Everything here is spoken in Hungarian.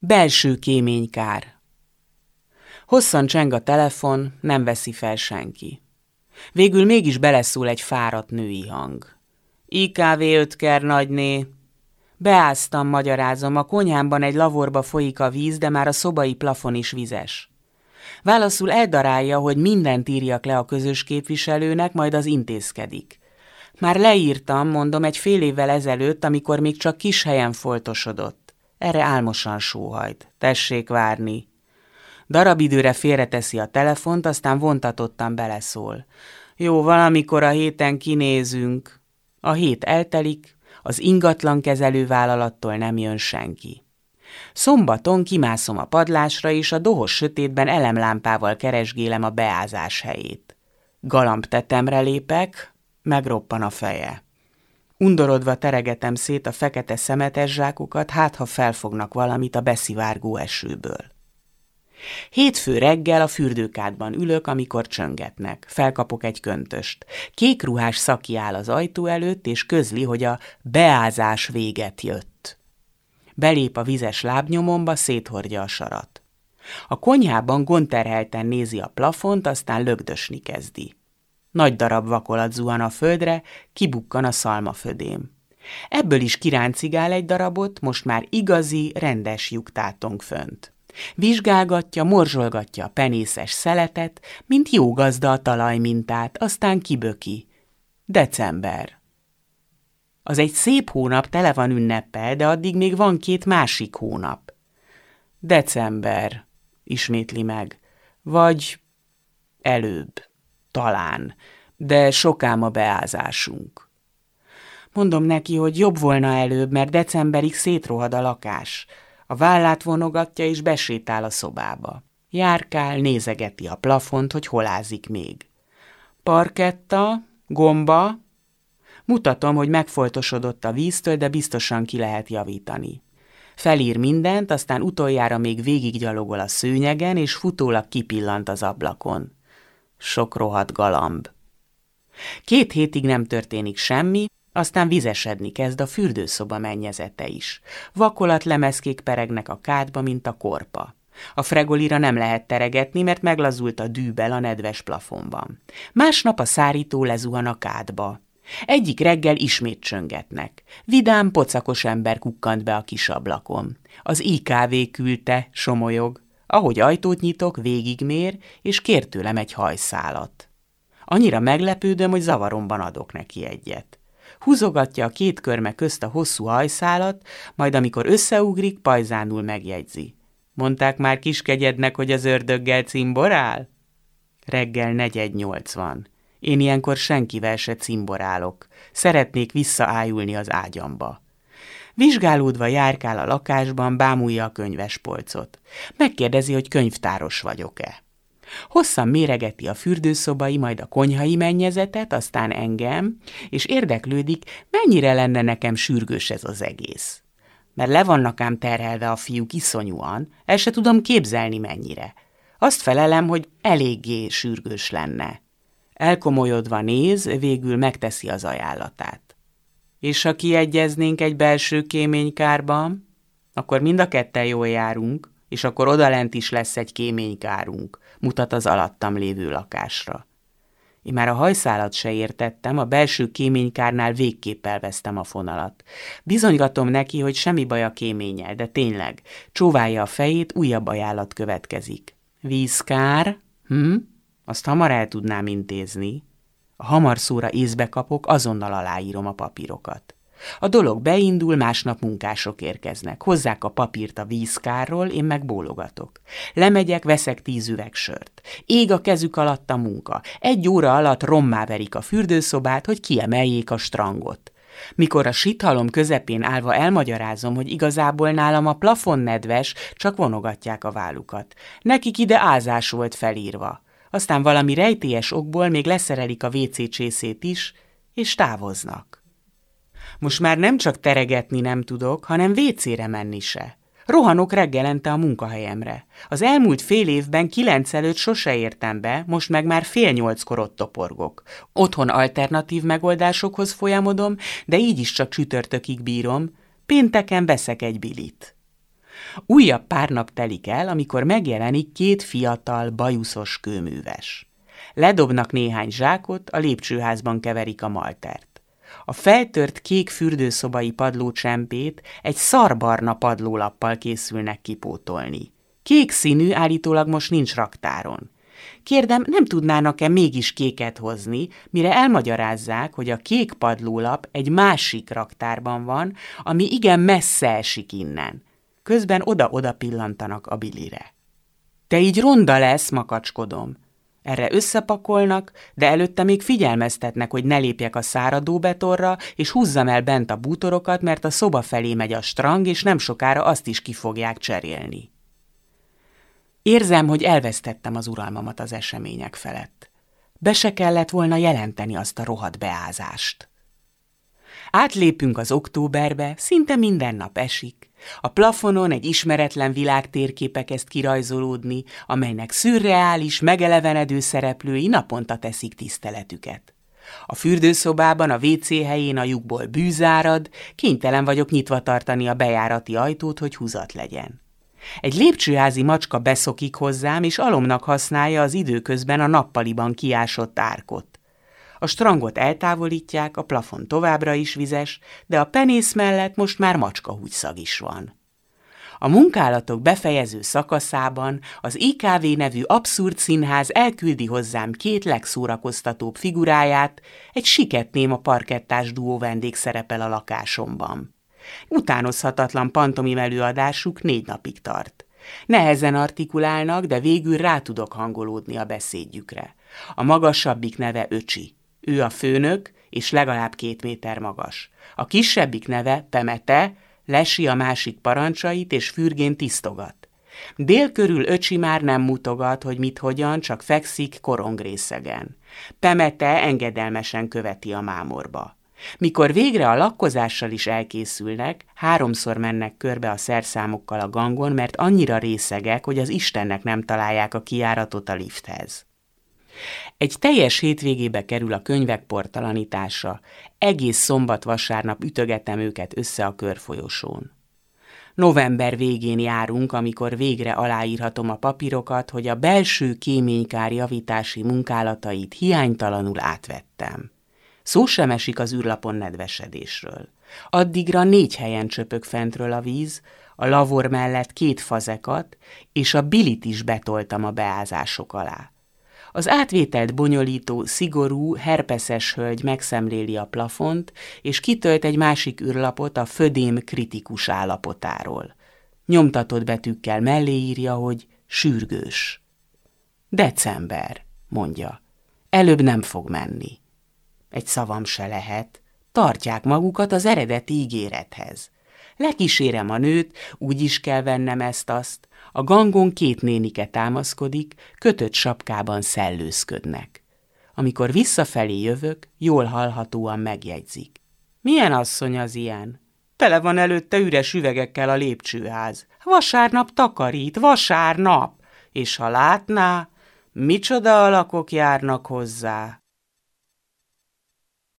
Belső kéménykár. Hosszan cseng a telefon, nem veszi fel senki. Végül mégis beleszól egy fáradt női hang. IKV ötker nagyné. Beáztam, magyarázom, a konyhámban egy lavorba folyik a víz, de már a szobai plafon is vizes. Válaszul eldarálja, hogy mindent írjak le a közös képviselőnek, majd az intézkedik. Már leírtam, mondom, egy fél évvel ezelőtt, amikor még csak kis helyen foltosodott. Erre álmosan sóhajt. Tessék várni. Darab időre félreteszi a telefont, aztán vontatottan beleszól. Jó, valamikor a héten kinézünk. A hét eltelik, az ingatlan kezelővállalattól nem jön senki. Szombaton kimászom a padlásra, és a dohos sötétben elemlámpával keresgélem a beázás helyét. Galamb tetemre lépek, megroppan a feje. Undorodva teregetem szét a fekete szemetes zsákokat, hát ha felfognak valamit a beszivárgó esőből. Hétfő reggel a fürdőkádban ülök, amikor csöngetnek. Felkapok egy köntöst. Kék ruhás szaki áll az ajtó előtt, és közli, hogy a beázás véget jött. Belép a vizes lábnyomomba, széthordja a sarat. A konyhában gonterhelten nézi a plafont, aztán lögdösni kezdi. Nagy darab vakolat zuhan a földre, kibukkan a szalmafödém. Ebből is kiráncigál egy darabot, most már igazi, rendes lyuktátong fönt. Vizsgálgatja, morzsolgatja a penészes szeletet, mint jó gazda a talajmintát, aztán kiböki. December. Az egy szép hónap, tele van ünneppel, de addig még van két másik hónap. December, ismétli meg. Vagy előbb, talán, de sokám a beázásunk. Mondom neki, hogy jobb volna előbb, mert decemberig szétrohad a lakás. A vállát vonogatja és besétál a szobába. Járkál, nézegeti a plafont, hogy hol ázik még. Parketta, gomba. Mutatom, hogy megfoltosodott a víztől, de biztosan ki lehet javítani. Felír mindent, aztán utoljára még végiggyalogol a szőnyegen, és futólag kipillant az ablakon. Sok rohadt galamb. Két hétig nem történik semmi, aztán vizesedni kezd a fürdőszoba mennyezete is. Vakolat lemezkék peregnek a kádba, mint a korpa. A fregolira nem lehet teregetni, mert meglazult a dűbel a nedves plafonban. Másnap a szárító lezuhan a kádba. Egyik reggel ismét csöngetnek. Vidám, pocakos ember kukkant be a kis ablakon. Az IKV küldte, somolyog. Ahogy ajtót nyitok, végigmér, és kér tőlem egy hajszálat. Annyira meglepődöm, hogy zavaromban adok neki egyet. Húzogatja a két körme közt a hosszú hajszálat, majd amikor összeugrik, pajzánul megjegyzi. Mondták már kiskegyednek, hogy az ördöggel cimborál? Reggel negyed nyolc van. Én ilyenkor senkivel se cimborálok. Szeretnék visszaájulni az ágyamba. Vizsgálódva járkál a lakásban, bámulja a könyvespolcot. Megkérdezi, hogy könyvtáros vagyok-e. Hosszan méregeti a fürdőszobai, majd a konyhai mennyezetet, aztán engem, és érdeklődik, mennyire lenne nekem sürgős ez az egész. Mert le vannak ám terhelve a fiúk iszonyúan, el se tudom képzelni mennyire. Azt felelem, hogy eléggé sürgős lenne. Elkomolyodva néz, végül megteszi az ajánlatát. És ha kiegyeznénk egy belső kéménykárban, akkor mind a ketten jól járunk, és akkor odalent is lesz egy kéménykárunk, mutat az alattam lévő lakásra. Én már a hajszálat se értettem, a belső kéménykárnál végképp elvesztem a fonalat. Bizonygatom neki, hogy semmi baj a kéménnyel, de tényleg, csóválja a fejét, újabb ajánlat következik. Vízkár? Hm? Azt hamar el tudnám intézni. Hamar szóra észbe kapok, azonnal aláírom a papírokat. A dolog beindul, másnap munkások érkeznek. Hozzák a papírt a vízkárról, én meg bólogatok. Lemegyek, veszek tíz üveg sört. Ég a kezük alatt a munka. Egy óra alatt rommá verik a fürdőszobát, hogy kiemeljék a strangot. Mikor a sithalom közepén állva elmagyarázom, hogy igazából nálam a plafon nedves, csak vonogatják a vállukat. Nekik ide ázás volt felírva. Aztán valami rejtélyes okból még leszerelik a WC csészét is, és távoznak. Most már nem csak teregetni nem tudok, hanem vécére menni se. Rohanok reggelente a munkahelyemre. Az elmúlt fél évben kilenc előtt sose értem be, most meg már fél nyolckor ott toporgok. Otthon alternatív megoldásokhoz folyamodom, de így is csak csütörtökig bírom. Pénteken veszek egy bilit. Újabb pár nap telik el, amikor megjelenik két fiatal, bajuszos kőműves. Ledobnak néhány zsákot, a lépcsőházban keverik a maltert. A feltört kék fürdőszobai padlócsempét egy szarbarna padlólappal készülnek kipótolni. Kék színű állítólag most nincs raktáron. Kérdem, nem tudnának-e mégis kéket hozni, mire elmagyarázzák, hogy a kék padlólap egy másik raktárban van, ami igen messze esik innen. Közben oda-oda pillantanak a bilire. Te így ronda lesz, makacskodom. Erre összepakolnak, de előtte még figyelmeztetnek, hogy ne lépjek a száradó betorra, és húzzam el bent a bútorokat, mert a szoba felé megy a strang, és nem sokára azt is ki fogják cserélni. Érzem, hogy elvesztettem az uralmamat az események felett. Be se kellett volna jelenteni azt a rohadt beázást. Átlépünk az októberbe, szinte minden nap esik. A plafonon egy ismeretlen világ térképe kezd kirajzolódni, amelynek szürreális, megelevenedő szereplői naponta teszik tiszteletüket. A fürdőszobában, a WC helyén a lyukból bűzárad, kénytelen vagyok nyitva tartani a bejárati ajtót, hogy húzat legyen. Egy lépcsőházi macska beszokik hozzám, és alomnak használja az időközben a nappaliban kiásott árkot. A strangot eltávolítják, a plafon továbbra is vizes, de a penész mellett most már macska szag is van. A munkálatok befejező szakaszában az IKV nevű abszurd színház elküldi hozzám két legszórakoztatóbb figuráját, egy siketném a parkettás duó vendég szerepel a lakásomban. Utánozhatatlan pantomim előadásuk négy napig tart. Nehezen artikulálnak, de végül rá tudok hangolódni a beszédjükre. A magasabbik neve Öcsi. Ő a főnök, és legalább két méter magas. A kisebbik neve Pemete, lesi a másik parancsait, és fürgén tisztogat. Dél körül öcsi már nem mutogat, hogy mit hogyan, csak fekszik korongrészegen. Pemete engedelmesen követi a mámorba. Mikor végre a lakkozással is elkészülnek, háromszor mennek körbe a szerszámokkal a gangon, mert annyira részegek, hogy az Istennek nem találják a kiáratot a lifthez. Egy teljes hétvégébe kerül a könyvek portalanítása, egész szombat-vasárnap ütögetem őket össze a körfolyosón. November végén járunk, amikor végre aláírhatom a papírokat, hogy a belső kéménykár javítási munkálatait hiánytalanul átvettem. Szó sem esik az űrlapon nedvesedésről. Addigra négy helyen csöpök fentről a víz, a lavor mellett két fazekat, és a bilit is betoltam a beázások alá. Az átvételt bonyolító, szigorú, herpeszes hölgy megszemléli a plafont, és kitölt egy másik űrlapot a födém kritikus állapotáról. Nyomtatott betűkkel mellé írja, hogy sürgős. December, mondja. Előbb nem fog menni. Egy szavam se lehet. Tartják magukat az eredeti ígérethez. Lekísérem a nőt, úgy is kell vennem ezt-azt. A gangon két nénike támaszkodik, kötött sapkában szellőzködnek. Amikor visszafelé jövök, jól hallhatóan megjegyzik. Milyen asszony az ilyen? Tele van előtte üres üvegekkel a lépcsőház. Vasárnap takarít, vasárnap! És ha látná, micsoda alakok járnak hozzá.